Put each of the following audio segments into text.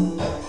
بحبك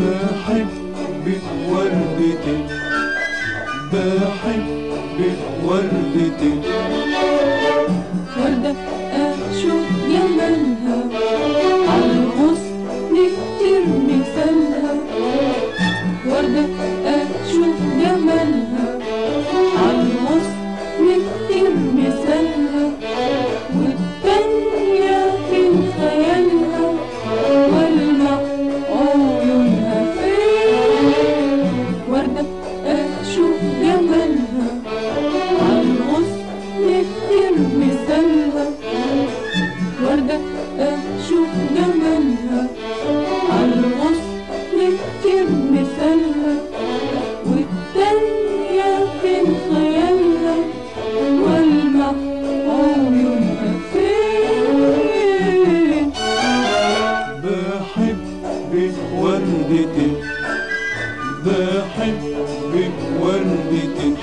بحبك وردتين بحبك وردتين بحبك وردتين بحبك وردتين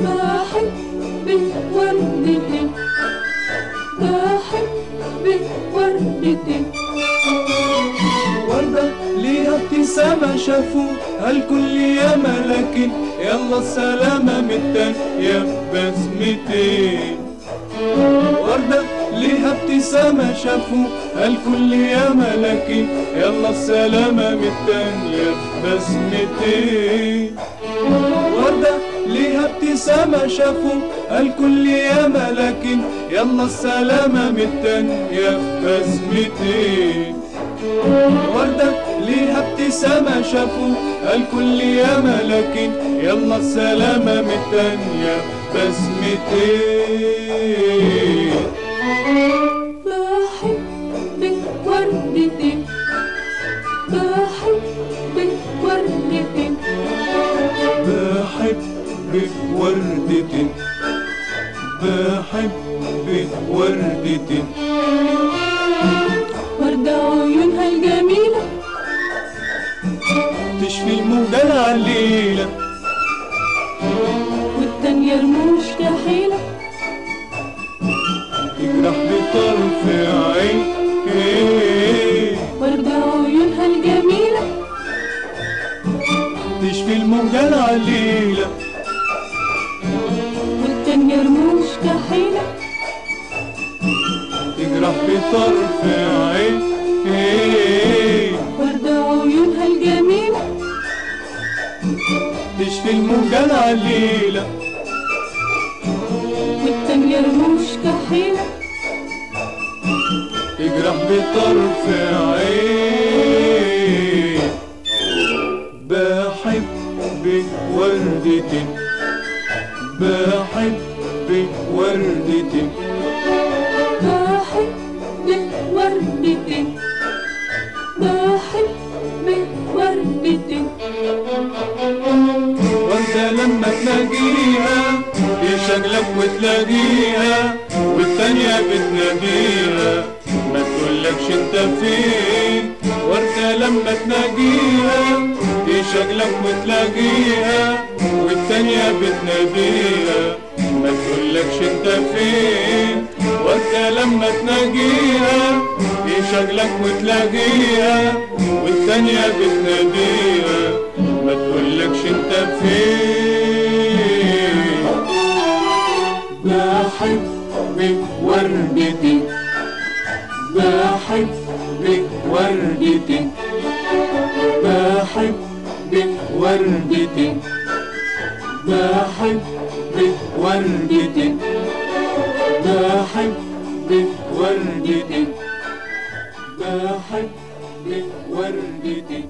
بحبك وردتين بحبك وردتين وردة ليها ابتسامة شافوا الكل يا ملاكين يلا السلامة متان يا بسمتين. ليها ابتسامة شافوا الكل يا ملاكين يلا السلامة متان يا بسمتين وردة ليها ابتسامة شافوا الكل يا ملاكين يلا السلامة متان يا بسمتين وردة ليها ابتسامة شافوا الكل يا ملاكين يلا السلامة متانية بسمتين بحبك وردتين بحبك وردتين بحبك وردتين بحبك وردتين وردة عيونها الجميلة تشفي الموجة العليلة والتانية رموش كحيلة عيونها الجميلة. تشفي الموجة العليلة والتانية رموش كحيلة تجرح بطرف عين. وردة عيونها الجميلة. تشفي الموجة العليلة والتانية رموش كحيلة تجرح بطرف عين. وردتين بحبك وردتين بحبك وردتين بحبك وردتين وانت لما تلاقيها يشغلك وتلاقيها والتانية بتناديها ما تقولكش انت فين. وانت لما تلاقيها يشغلك وتلاقيها والتانية بتناديها ما تقولكش انت فين وانت لما تناجيها يشغلك وتلاقيها والتانية بتناديها ما تقولكش انت فين. بحبك وردتي. بحبك وردتي. وردتين بحبك وردتين بحبك وردتين بحبك وردتين